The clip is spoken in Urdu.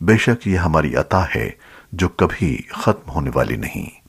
بے شک یہ ہماری عطا ہے جو کبھی ختم ہونے والی نہیں۔